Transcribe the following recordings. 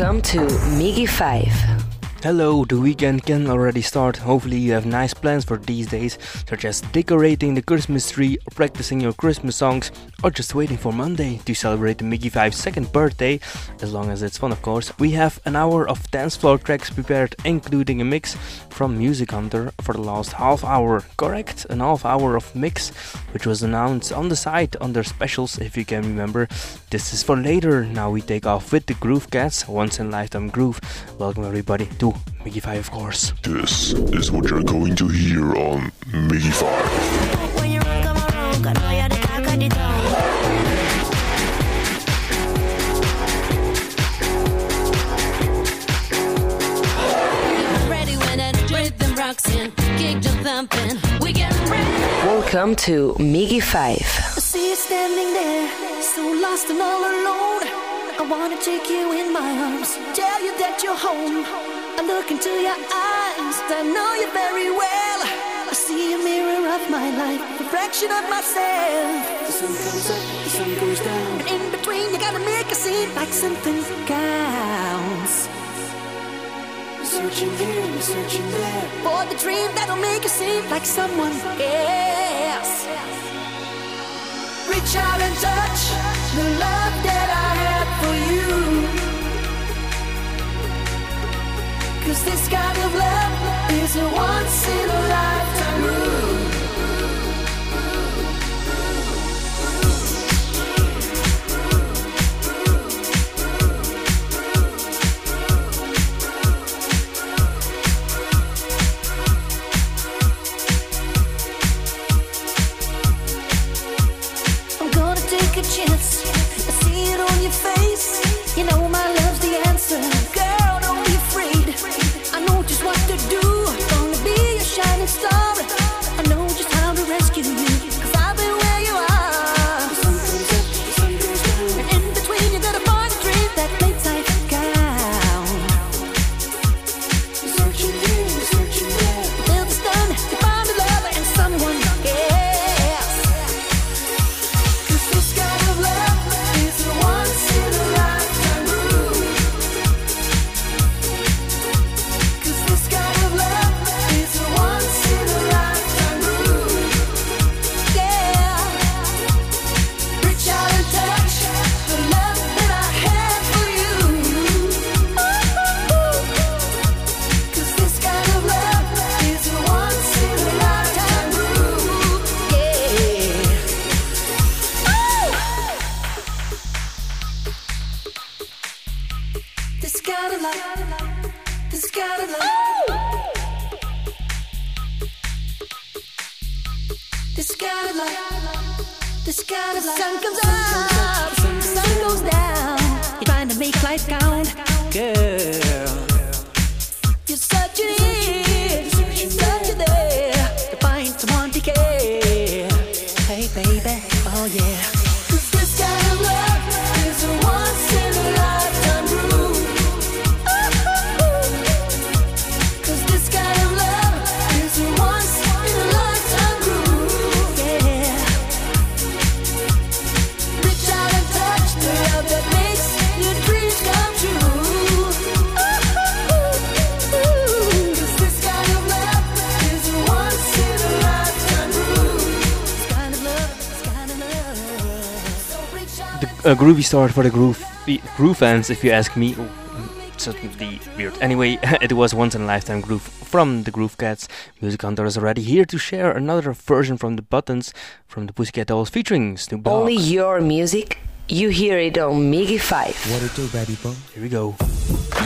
Welcome to Miggy 5. Hello, the weekend can already start. Hopefully, you have nice plans for these days, such as decorating the Christmas tree, or practicing your Christmas songs, or just waiting for Monday to celebrate the Miggy 5's second birthday, as long as it's fun, of course. We have an hour of dance floor tracks prepared, including a mix from Music Hunter for the last half hour. Correct, an half hour of mix, which was announced on the site under specials, if you can remember. This is for later. Now we take off with the Groove Cats, once in lifetime groove. Welcome, everybody, to Miggy 5, of course. This is what you're going to hear on Miggy 5. Welcome to Miggy 5. I see you standing there, so lost and all alone. I wanna take you in my arms, tell you that you're home. I look into your eyes, I know you very well. I see a mirror of my life, reflection of myself. The sun comes up, the sun goes down. And in between, you gotta make a scene like something counts. Searching here, you're searching there for the dream that'll make you seem like someone else. Reach out and touch the love that I have for you. Cause this kind of love is a once in a lifetime rule. a groovy start for the groove groove fans, if you ask me. certainly weird. Anyway, it was once in a lifetime groove from the Groove Cats. Music Hunter is already here to share another version from the Buttons from the Pussycat Dolls featuring Snoop Dogg. Only your music you hear it on Miggy 5. What it do, baby boy? Here we go.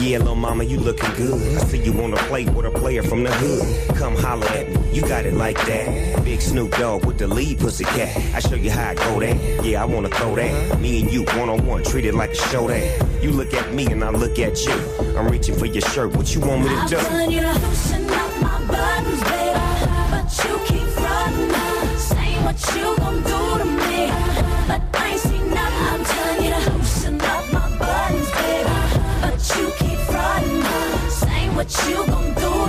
Yeah, little mama, you looking good. I see you wanna play with a player from the hood. Come holler at me, you got it like that. Big Snoop Dogg with the lead pussy cat. I show you how I go that. Yeah, I wanna throw that. Me and you, one on one, treat it like a show that. You look at me and I look at you. I'm reaching for your shirt, what you want me to do? I'm telling you to up my buttons, baby. But you keep what you gon' do to me. But I ain't seen what you gon' do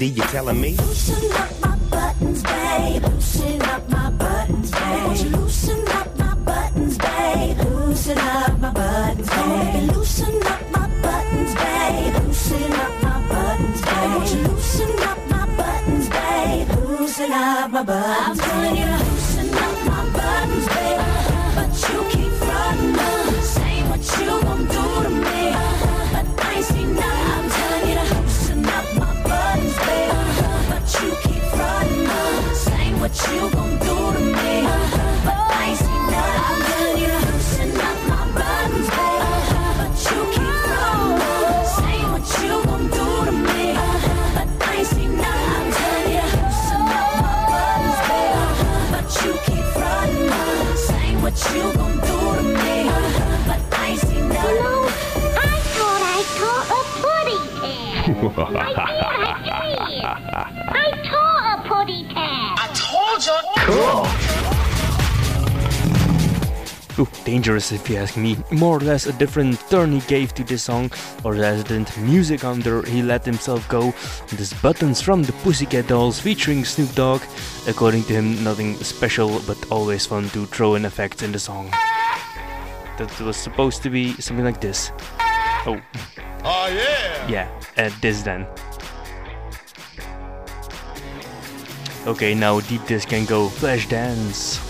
D, you telling me? dangerous if you ask me. More or less a different turn he gave to this song, or resident Music Hunter he let himself go. This Buttons from the Pussycat Dolls featuring Snoop Dogg. According to him, nothing special but always fun to throw in effects in the song. That was supposed to be something like this. Oh. Oh yeah! Yeah, At this then. Okay, now Deep Dish can go. Flash dance.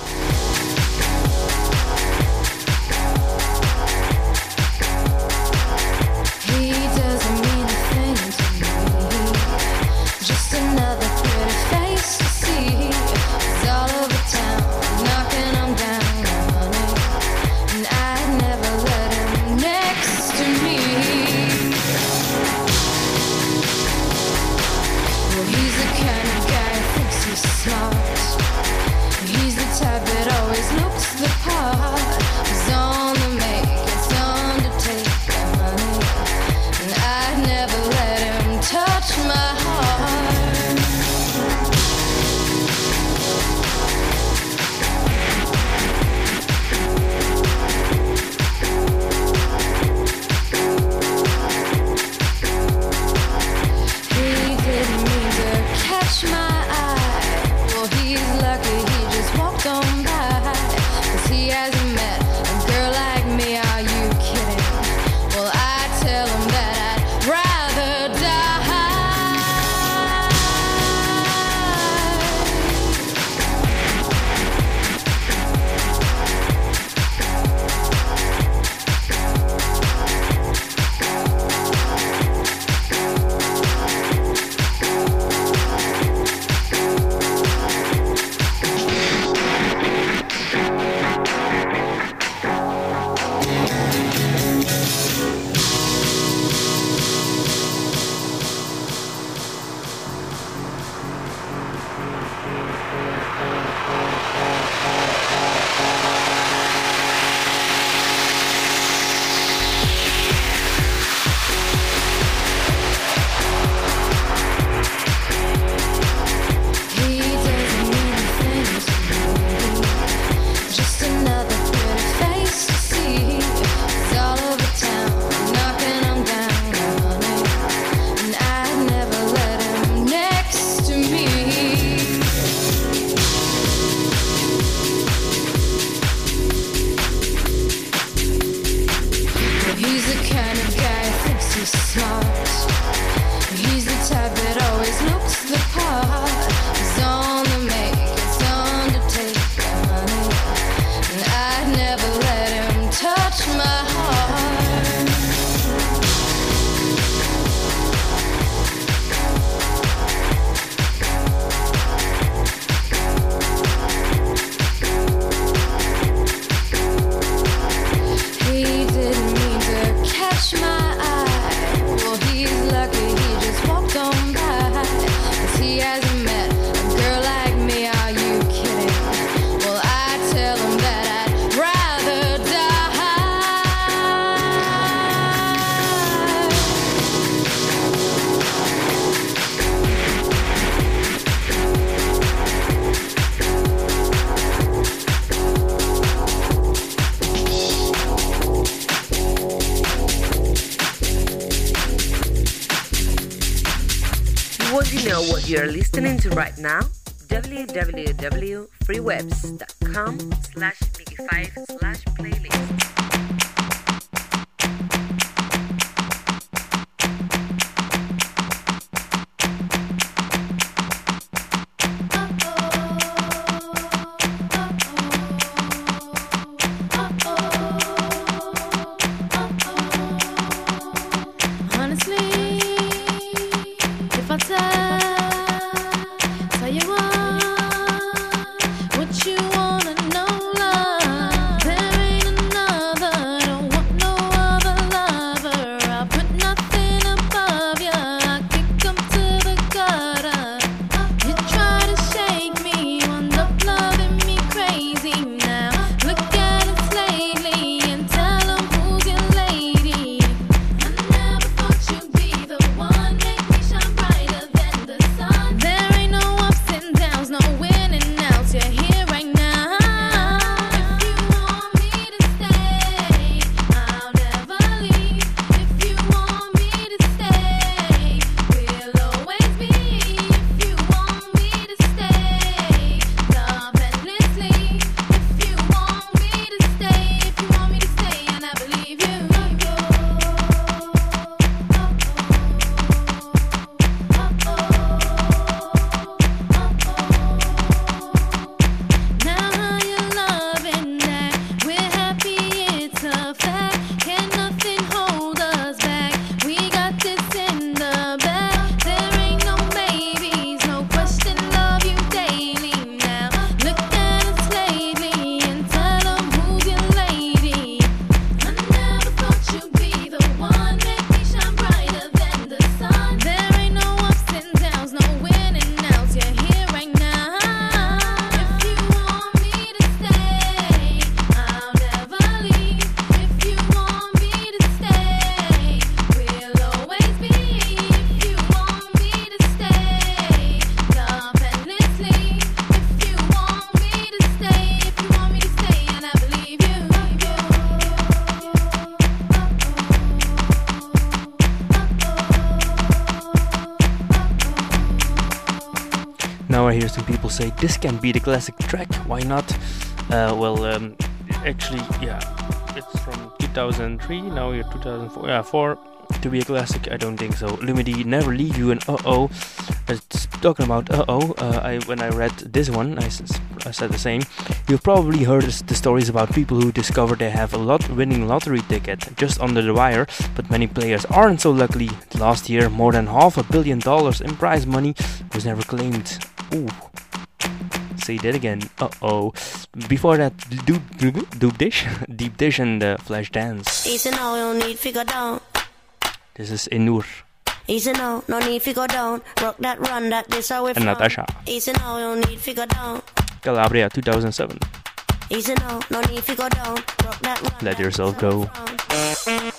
listening to right now? people say this can be the classic track, why not? Uh, well, um, actually, yeah, it's from 2003, now you're 2004. Yeah, four. To be a classic, I don't think so. Lumidee never leave you and uh oh. It's talking about uh oh. Uh, I when I read this one, I, I said the same. You've probably heard the stories about people who discover they have a lot winning lottery ticket just under the wire, but many players aren't so lucky. Last year, more than half a billion dollars in prize money was never claimed. Ooh. Say that again. Uh oh. Before that, Doop, doop, doop Dish, Deep Dish, and uh, Flash Dance. Easy now, you don't need to down. This is Enur. Easy now, no need to down. Rock that run that this away from. And Natasha. Easy now, you don't need to down. Calabria, 2007. Easy now, no need to down. Rock that run Let that yourself go. From.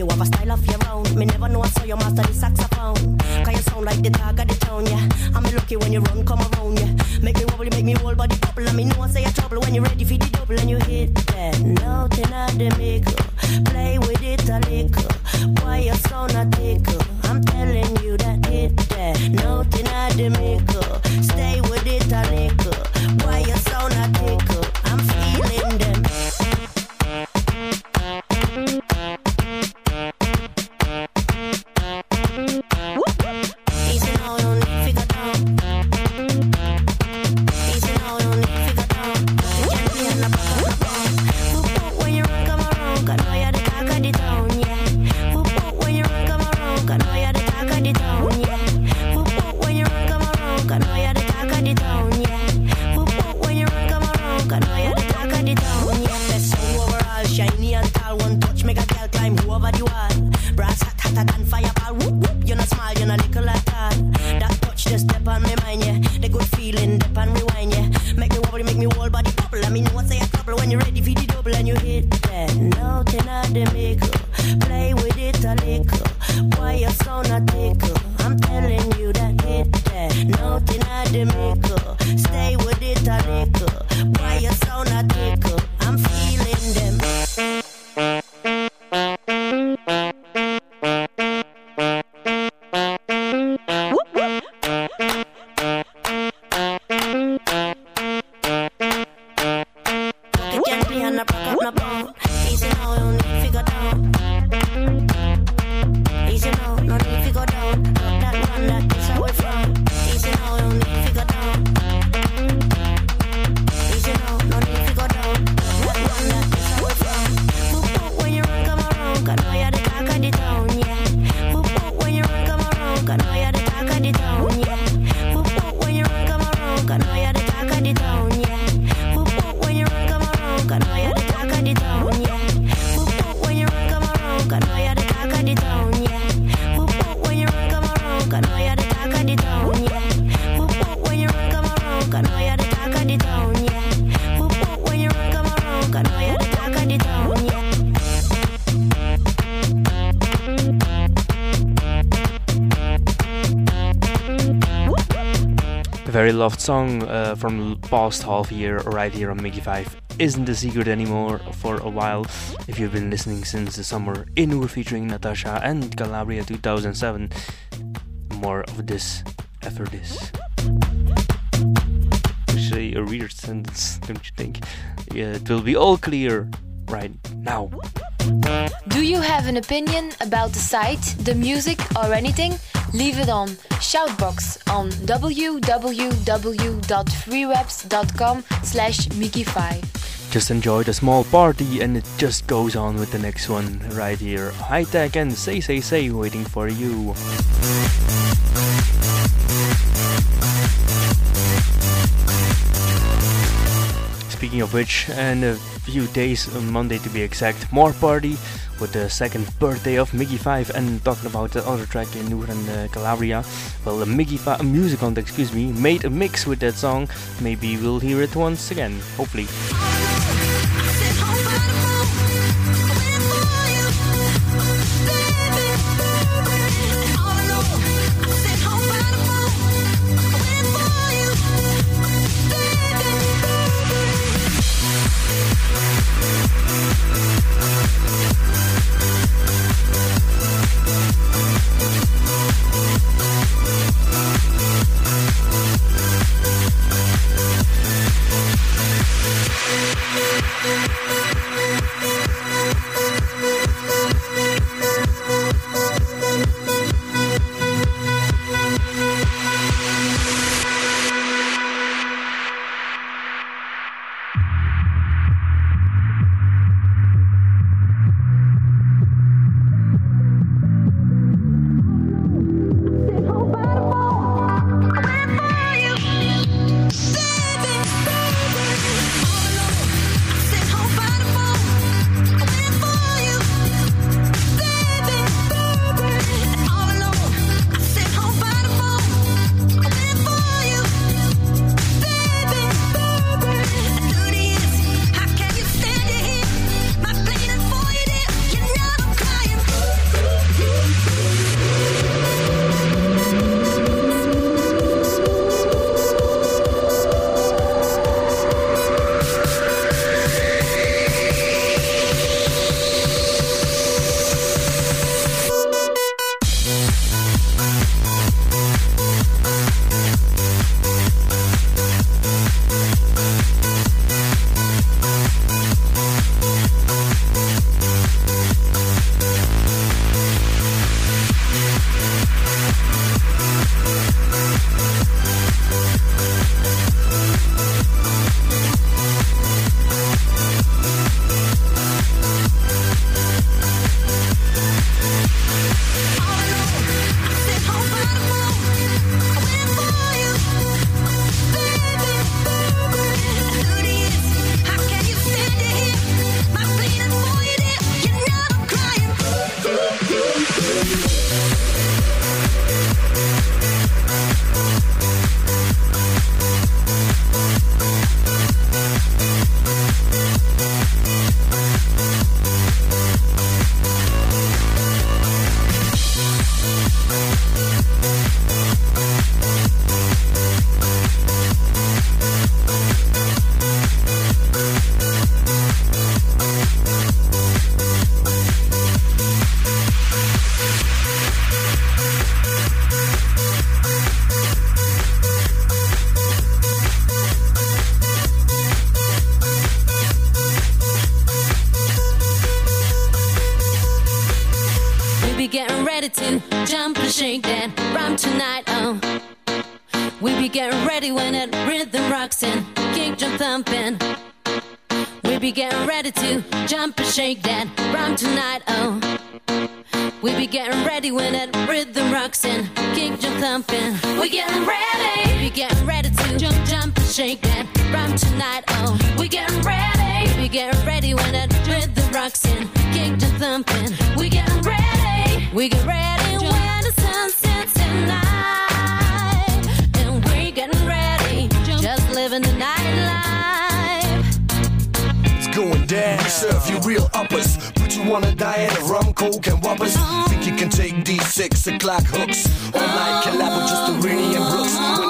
You have a style of your own. Me never know I saw you master the saxophone. Cause you sound like the dog of the town, yeah. I'm lucky when you run, come around, yeah. Make me wobble, make me whole body bubble. And me know I say you're trouble when you're ready for the double and you hit that note in the maker. Play with it a little. Why you sound a tickle? I'm telling you that hit that note in the maker. Stay with it a little. A very loved song uh, from past half year right here on Mickey 5 isn't a secret anymore for a while. If you've been listening since the summer in featuring Natasha and Calabria 2007 more of this after this actually a weird sentence don't you think yeah, it will be all clear right now Do you have an opinion about the site, the music, or anything? Leave it on Shoutbox on www.freewebs.com slash Mickey5. Just enjoy the small party and it just goes on with the next one right here. Hi_Tack and say say say waiting for you. Speaking of which, in a few days, on Monday to be exact, more party with the second birthday of Miggy 5 and talking about the other track Enur and uh, Calabria. Well, the Mickey 5 music on, excuse me, made a mix with that song. Maybe we'll hear it once again, hopefully. To jump and shake that rum tonight. Oh, we be getting ready when that rhythm rocks and kick drum thumping. We be getting ready to jump and shake that rum tonight. Oh, we be getting ready when that rhythm rocks and kick drum thumping. We getting ready. We be getting ready to jump, jump and shake that rum tonight. Oh, we getting ready. We be getting ready when that rhythm rocks and kick drum thumping. We serve you real uppers. Put you on a diet of rum, coke, and whoppers. Think you can take these six o'clock hooks? All night collab with just Rini and Brooks. When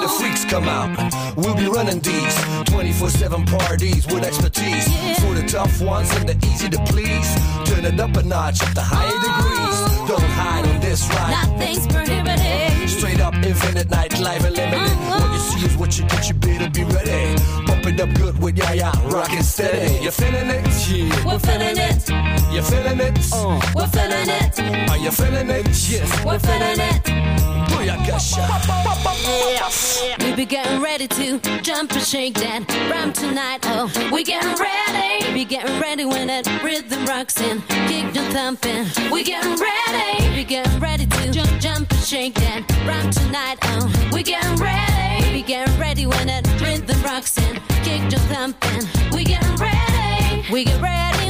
the freaks come out, we'll be running these 24 7 parties with expertise. For the tough ones and the easy to please. Turn it up a notch up to higher oh. degrees. Don't hide on this ride. Nothing's prohibited. Straight up infinite nightlife unlimited. What uh-huh. you see is what you get, you better be ready. Pump it up good with ya ya, rockin' steady. You're feeling it? Yeah. We're feeling it. You're feeling it? Uh. We're feeling it. Are you feeling it? Yes. We're feeling it. We be getting ready to jump and shake that rum tonight. Oh, we getting ready. We be getting ready when that rhythm rocks in. kick the thumping. We getting ready. We be getting ready to jump, jump and shake that rum tonight. Oh, we getting ready. We be getting ready when that rhythm rocks in. kick the thumping. We getting ready. We get ready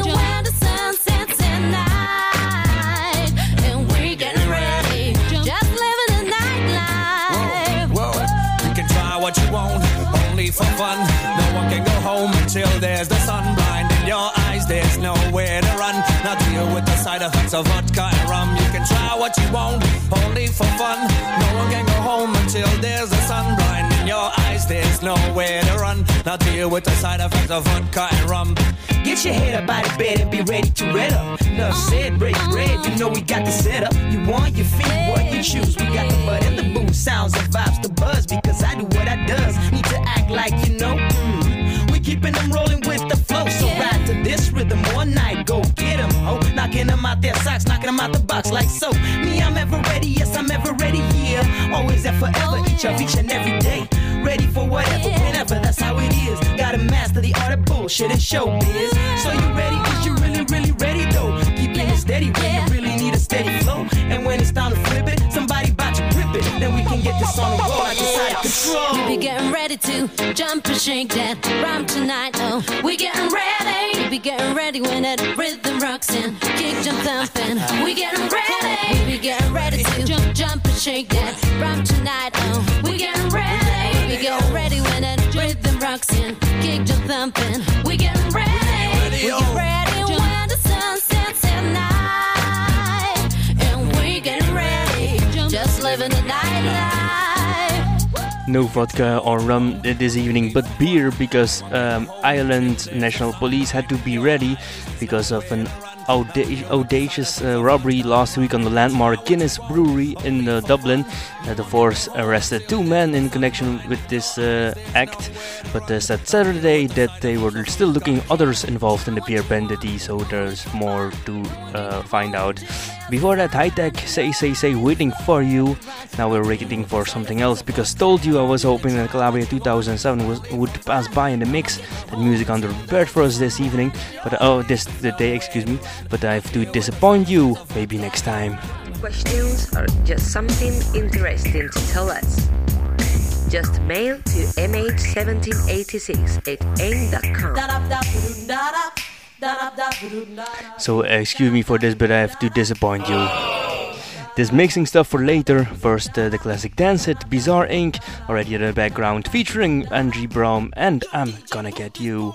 fun. No one can go home until there's the sun blind in your eyes. There's nowhere to run. Now deal with the side effects of vodka and rum. You can try what you want, only for fun. No one can go home until there's a sun blind in your eyes. There's nowhere to run. Now deal with the side effects of vodka and rum. Get your head up out of bed and be ready to red up. Enough said, break bread. You know we got the setup. You want your feet, what you choose. We got the mud and the booze, sounds and vibes, the buzz. Because I do what I does. Need to act like you know. Mm. We keeping them rolling with the flow. To this rhythm all night. Go get get 'em, ho. Knocking them out their socks, knocking them out the box like so. Me, I'm ever ready. Yes, I'm ever ready. Yeah, always and forever. Oh, each of each and every day. Ready for whatever, whenever. That's how it is. Gotta master the art of bullshit and showbiz. So you ready? Cause you really, really ready though. Keeping it steady when you really need a steady flow. And when it's time to flip it, it. Then we can get this on the road like it's out of control. We be getting ready to jump and shake that rhyme tonight. Oh, we getting ready. We be getting ready when that rhythm rocks and kick jump thumping. We getting ready. We be getting ready to jump, jump and shake that rhyme tonight. Oh, we getting ready. We be getting ready when that rhythm rocks and kick jump thumping. We getting ready. We get ready No vodka or rum this evening, but beer because um, Ireland National Police had to be ready because of an auda- audacious uh, robbery last week on the landmark Guinness Brewery in uh, Dublin. Uh, the force arrested two men in connection with this uh, act, but uh, said Saturday that they were still looking others involved in the beer bandity, so there's more to uh, find out. Before that, Hi_Tack, say, say, say, waiting for you. Now we're waiting for something else because told you I was hoping that Calabria 2007 was, would pass by in the mix. That Music Hunter prepared for us this evening, but oh, this the day, excuse me. But I have to disappoint you. Maybe next time. Questions or just something interesting to tell us? Just mail to mh1786 at aim.com. So excuse me for this, but I have to disappoint you. This mixing stuff for later. First, uh, the classic dance hit Bizarre Inc. already in the background, featuring Angie Brown and I'm Gonna Get You.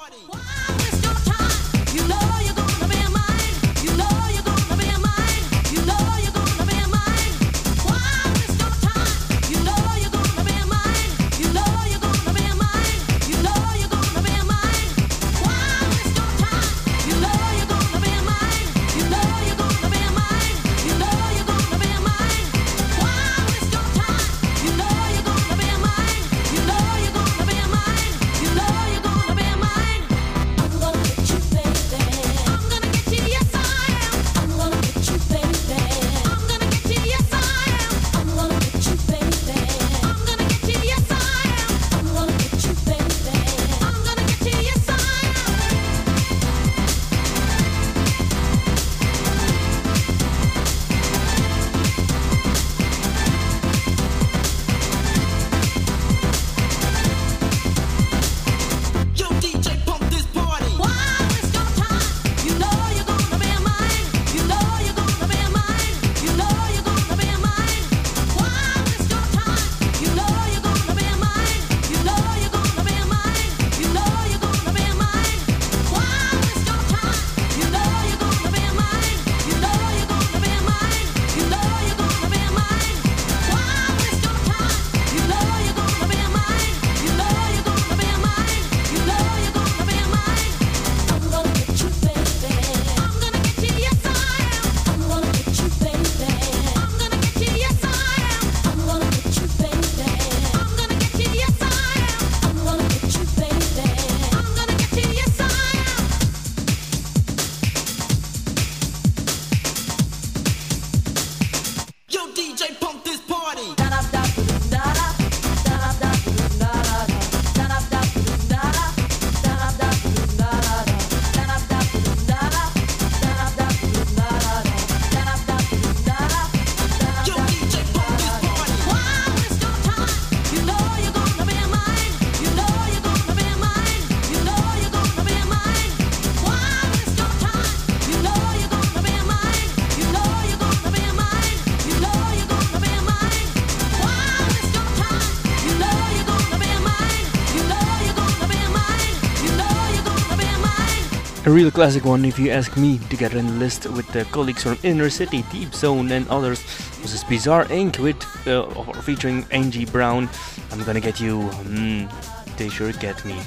Real classic one, if you ask me, to get in the list with the colleagues from Inner City, Deep Zone, and others this Bizarre Inc. with uh, featuring Angie Brown. I'm gonna get you. Mm, they sure get me.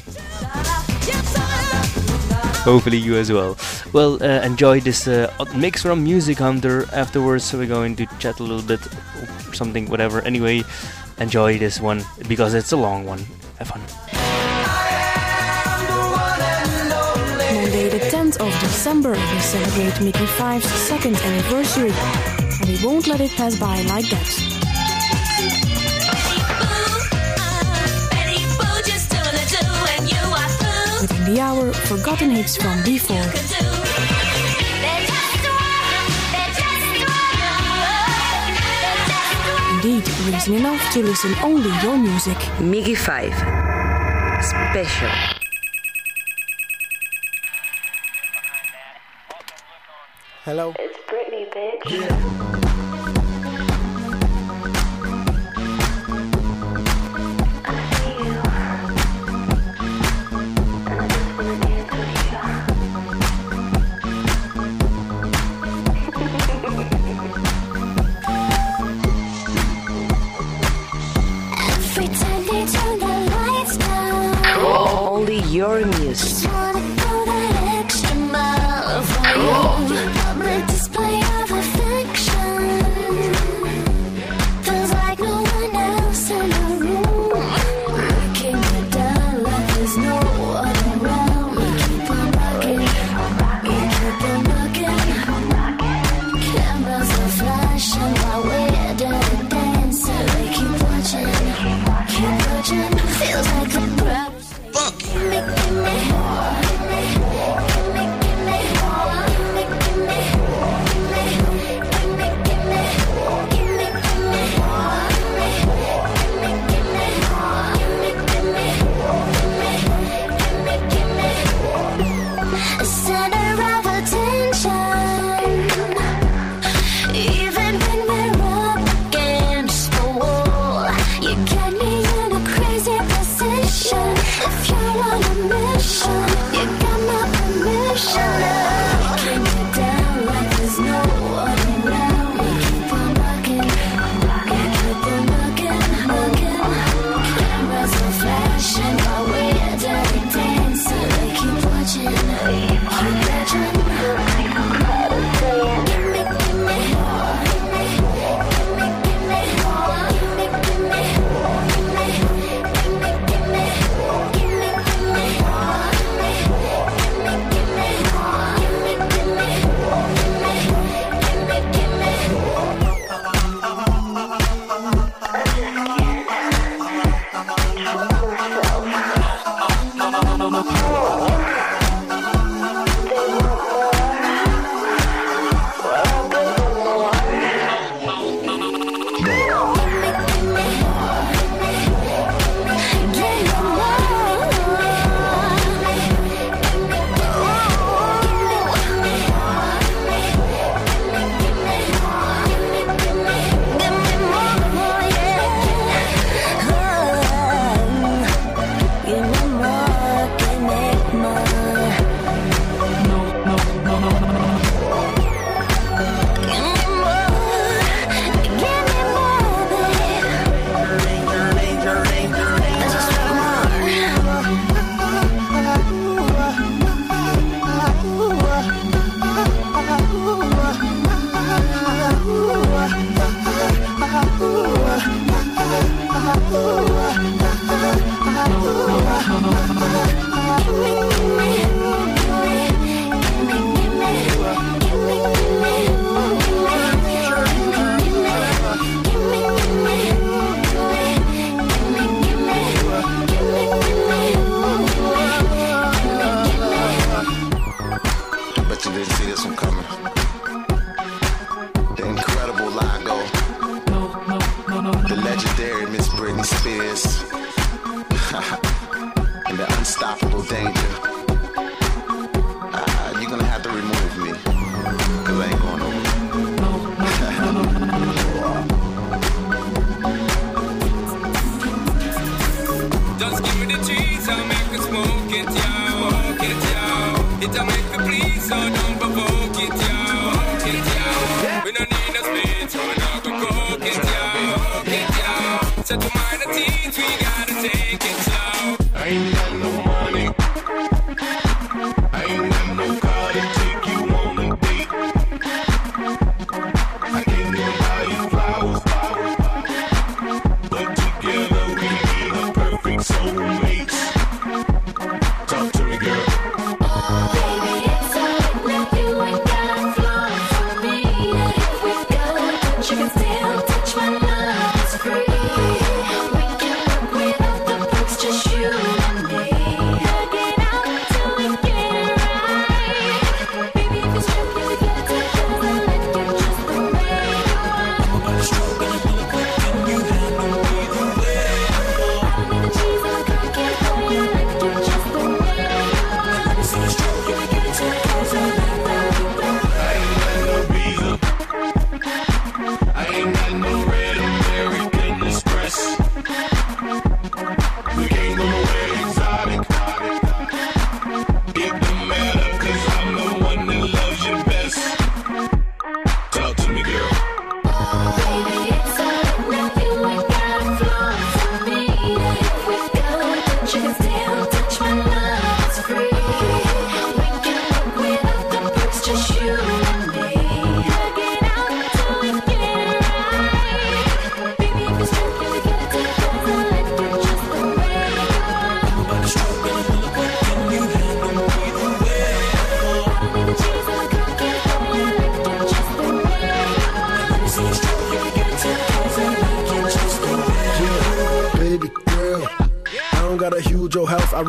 Hopefully you as well. Well, uh, enjoy this uh, mix from Music Hunter. Afterwards, so we're going to chat a little bit, something, whatever. Anyway, enjoy this one because it's a long one. Of December, we celebrate Miggy Five's second anniversary, and we won't let it pass by like that. Within the hour, forgotten hits from before. Indeed, reason enough to listen only your music. Miggy 5. Special. Hello. It's Britney, bitch. Every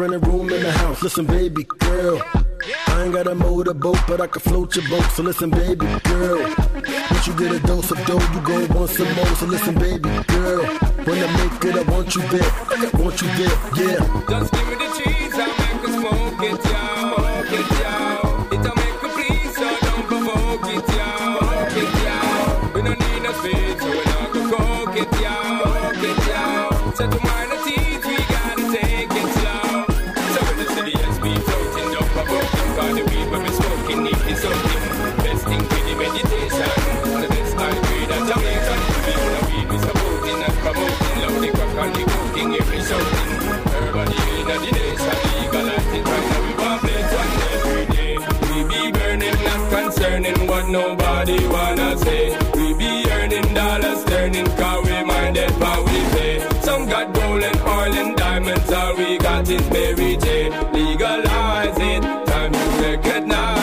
rent a room in the house. Listen, baby girl, I ain't got a motorboat, but I can float your boat. So listen, baby girl, once you get a dose of dough, you go want some more. So listen, baby girl, when I make it, I want you there. I want you there, yeah. Nobody wanna say. We be earning dollars, turning car we mind it, but we pay. Some got gold and oil and diamonds, all we got is Mary J. Legalize it, time to recognize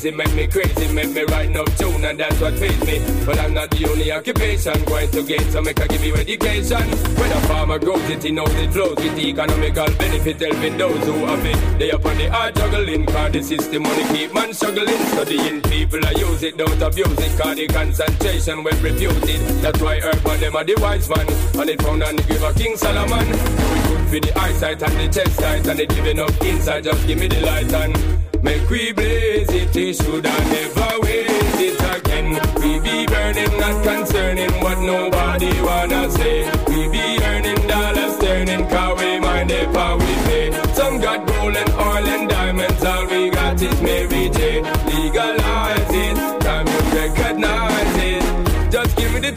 hazy make me crazy, make me write no tune, and that's what pays me. But I'm not the only occupation going to gain, so make I give you education. When a farmer grows it, he knows it flows with the economical benefit, helping those who have it. They up on the hard juggling, cause the system money keep man struggling. Studying people, I use it, don't abuse it, cause the concentration when refuted. That's why urban them are the wise man, and it found and give a King Solomon. We for the eyesight and the chest tight, and it giving up inside, just give me the light and Make we blaze it, it should I never waste it again. We be burning, not concerning what nobody wanna say. We be earning dollars, turning car we mind if we pay. Some got gold and oil and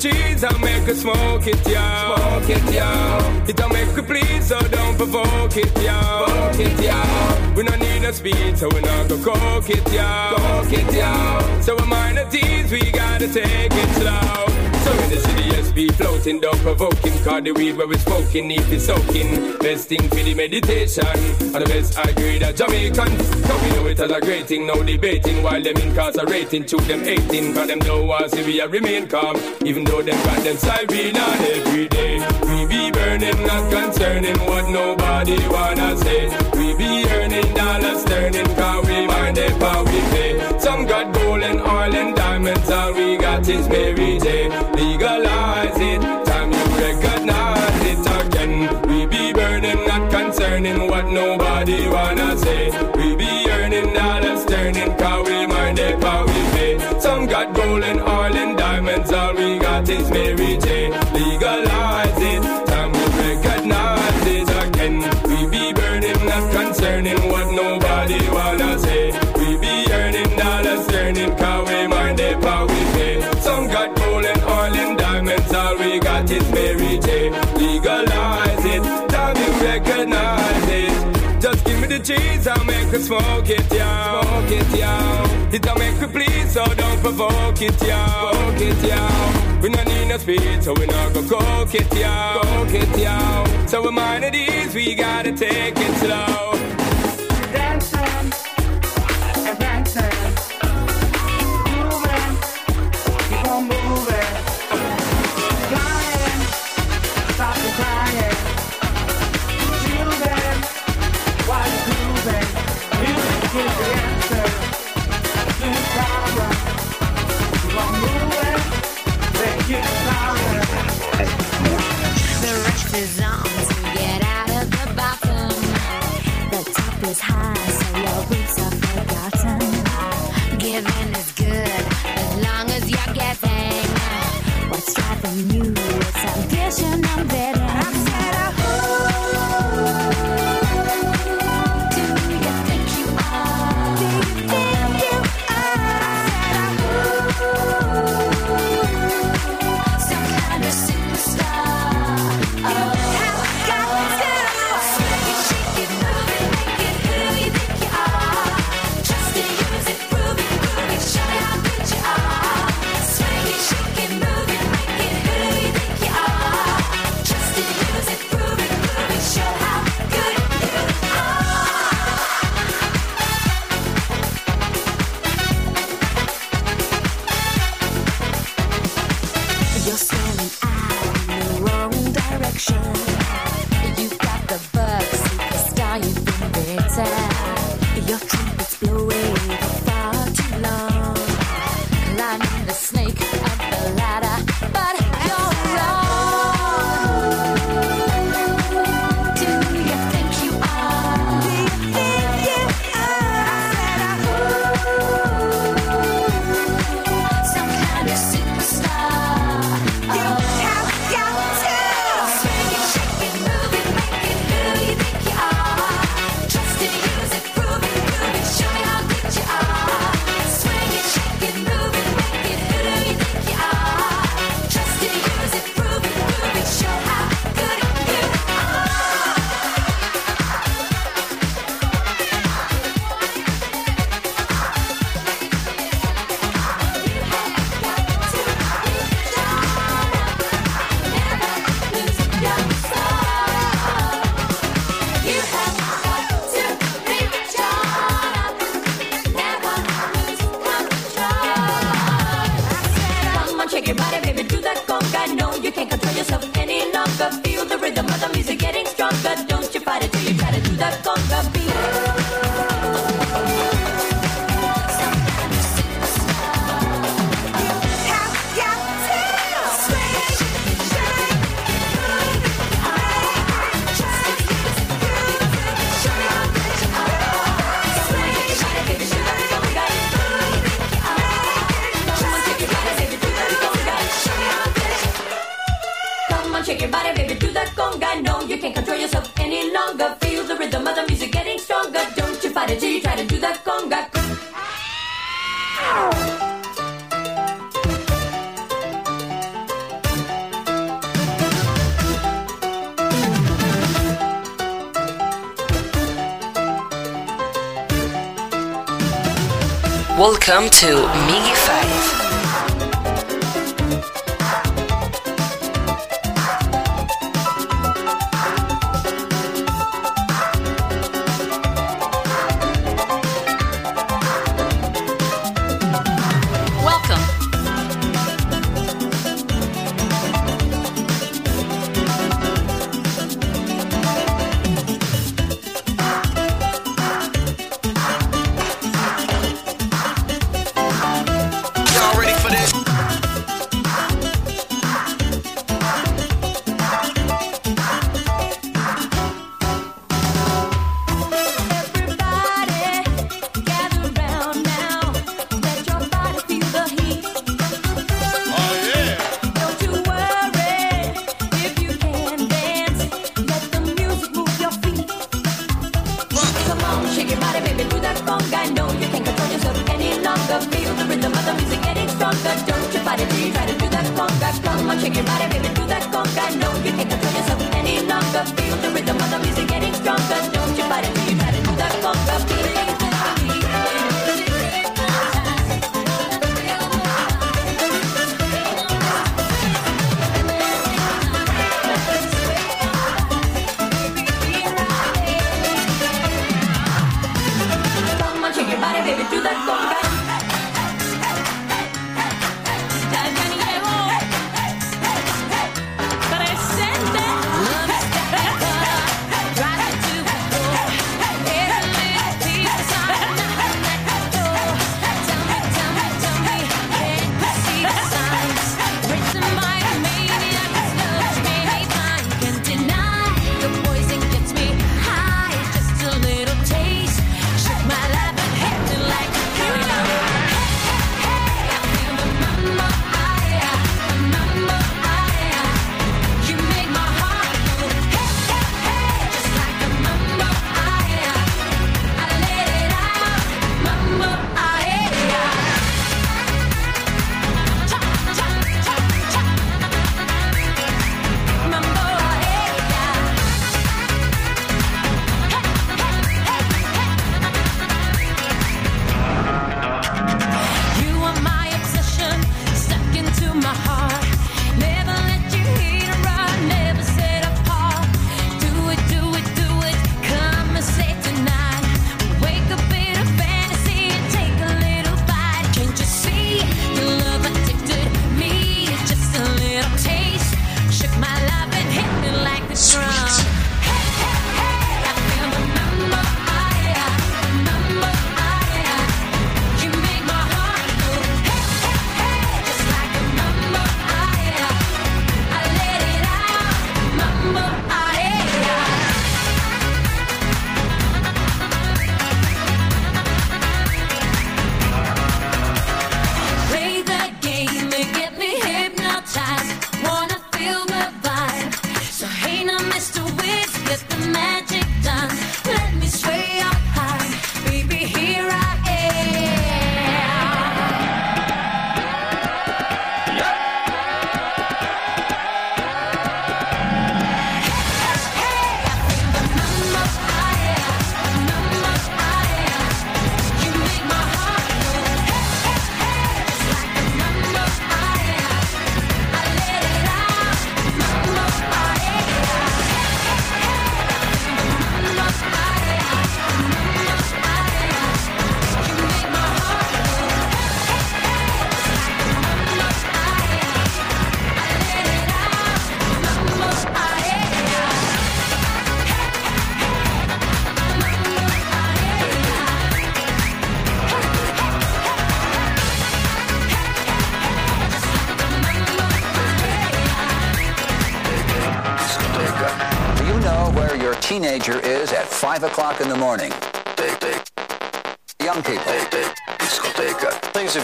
cheese, I'll make her smoke it, y'all. Smoke it, y'all. It'll make her please, so don't provoke it, y'all. Smoke it, y'all. We don't need no speed, so we're not gonna coke it, y'all. Coke it, y'all. So we're minor teens, we gotta take it slow. So in the city, floating, don't provoke him. Cause the weed where we smoking, need be soaking. Best thing for the meditation. And the best I agree that Jamaican. So we know it as a great thing, no debating. While them incarcerating, to them 18. Cause them don't want see we remain calm. Even though them got them siren on every day. We be burning, not concerning what nobody wanna say. We be earning dollars, turning car we mind if how we pay. Some got gold and oil and is Mary J. Legalize it, time you recognize it again. We be burning, not concerning what nobody wanna say. We be earning dollars, turning car we mind if how we pay. Some got gold and oil and diamonds, all we got is Mary J. Legalize it, time you recognize it again. We be burning, not concerning what nobody wanna G's, I'll make you smoke it, yo. Smoke it, yo. It don't make you please, so don't provoke it, yo. Smoke it, yo. We no need no speed, so we not go coke it, yo. Coke it, yo. So we're mind at we gotta take it slow. Welcome to Miggy Five.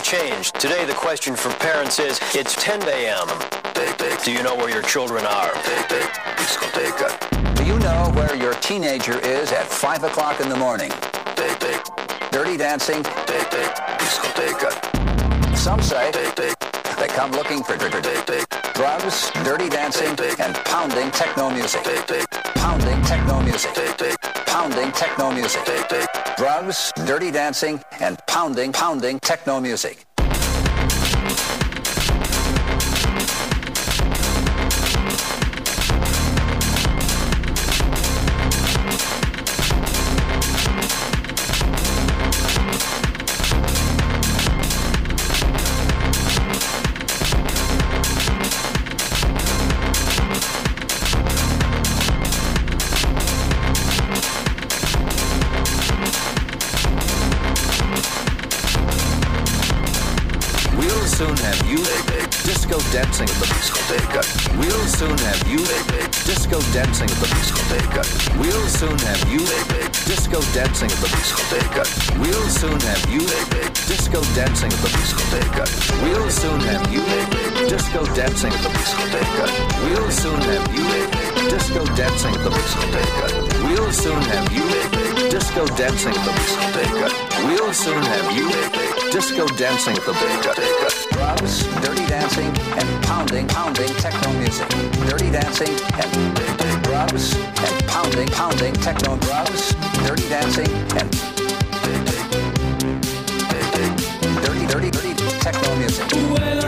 Changed. Today the question for parents is, it's 10 a.m. Do you know where your children are? Do you know where your teenager is at 5 o'clock in the morning? Dirty dancing. Some say they come looking for drugs, dirty dancing, and pounding techno music. Pounding techno music. Pounding techno music. Drugs, dirty dancing, and pounding, pounding techno music. Soon have you disco dancing at the discoteca. We'll soon have you disco dancing at the discoteca. We'll soon have you disco dancing at the discoteca. We'll soon have you disco dancing at the discoteca. We'll soon have you disco dancing at the discoteca. We'll soon have you disco dancing at the discoteca. We'll soon have you disco dancing at the discoteca. Drugs, dirty dancing, and pounding, pounding techno music. Dirty dancing and drugs, and pounding, pounding techno drugs, dirty dancing, and dirty, dirty, dirty techno music.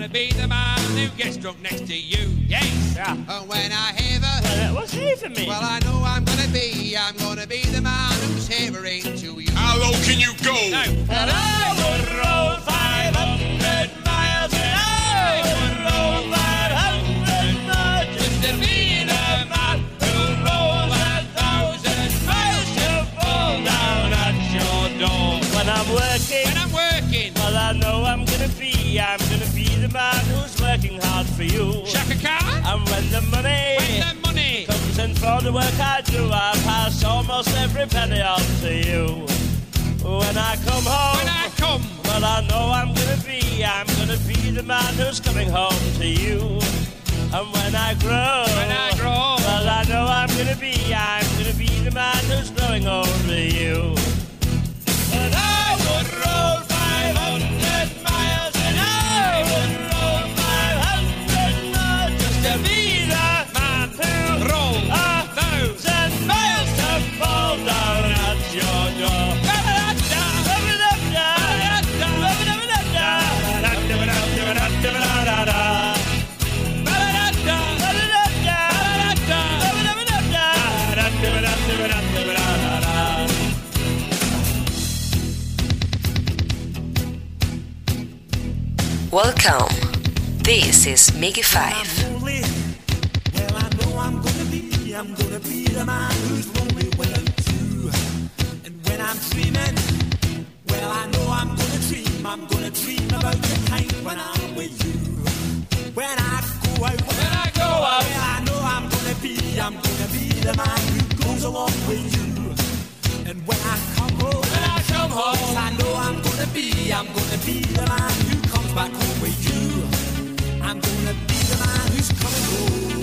gonna be the man who gets drunk next to you. Yes. Yeah. And when I hear the what's here for me? Well, I know I'm gonna be. I'm gonna be the man who's hearing to you. How low can you go? No. And I would roll 500 miles. And I would roll 500 miles just to be the man who rolls a thousand miles to fall down at your door. When I'm working. When I'm working. Well, I know I'm gonna be. I'm man who's working hard for you. Chaka Khan. And when the money, when the money comes in for the work I do, I pass almost every penny on to you. When I come home, when I come, well I know I'm gonna be, I'm gonna be the man who's coming home to you. And when I grow, when I grow, well I know I'm gonna be, I'm gonna be the man who's growing older you. Welcome. This is Miggy Five. I'm gonna be, the man who's lonely when I'm. And when I'm dreaming, well, I know I'm gonna dream, I'm gonna dream about the time when I'm with you. When I go out, when I go out, well, I know I'm gonna be, I'm gonna be the man who goes along with you. And when I come home, when I come home, yes, I know I'm gonna be, I'm gonna be the man who back home with you. I'm gonna be the man who's coming home.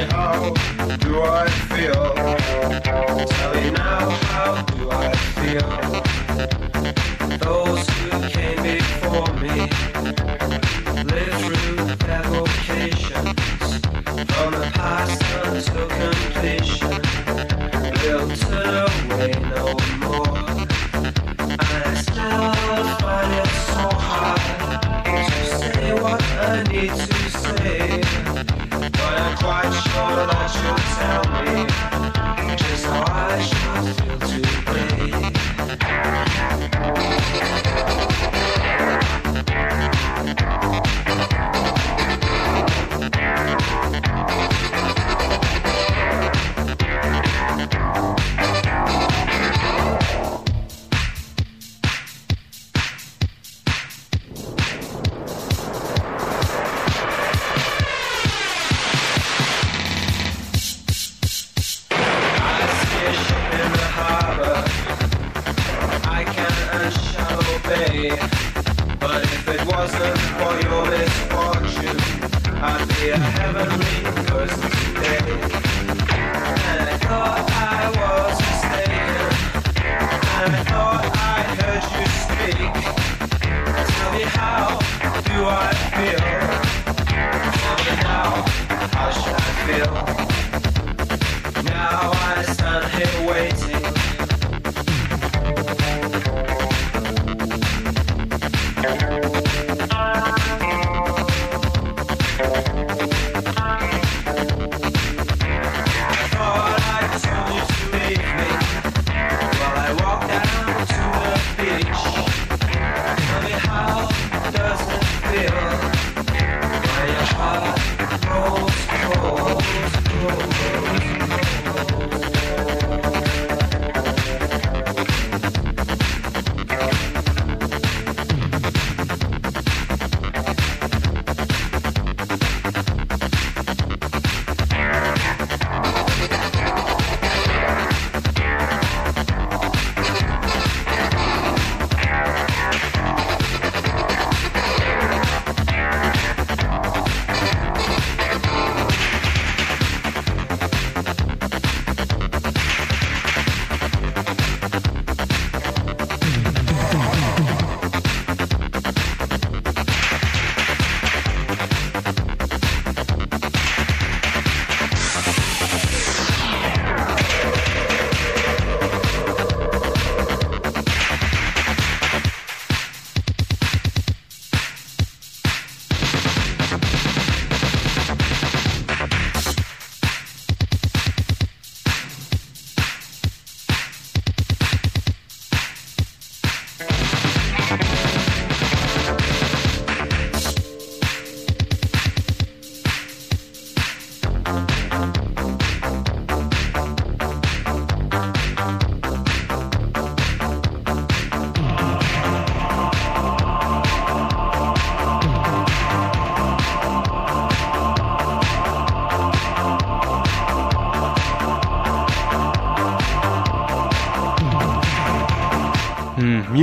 Me how do I feel? Tell me now how do I feel? Those who came before me lived through their vocations from the past completion. No more. I still find it so hard to say what I need quite sure that you'll tell me just how I should feel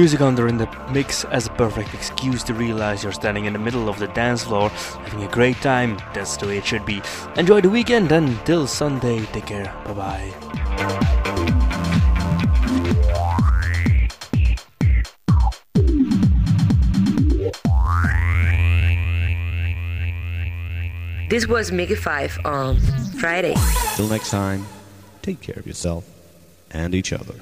Music Hunter in the mix as a perfect excuse to realize you're standing in the middle of the dance floor, having a great time. That's the way it should be. Enjoy the weekend and till Sunday. Take care. Bye bye. This was Miggy 5 on Friday. Till next time, take care of yourself and each other.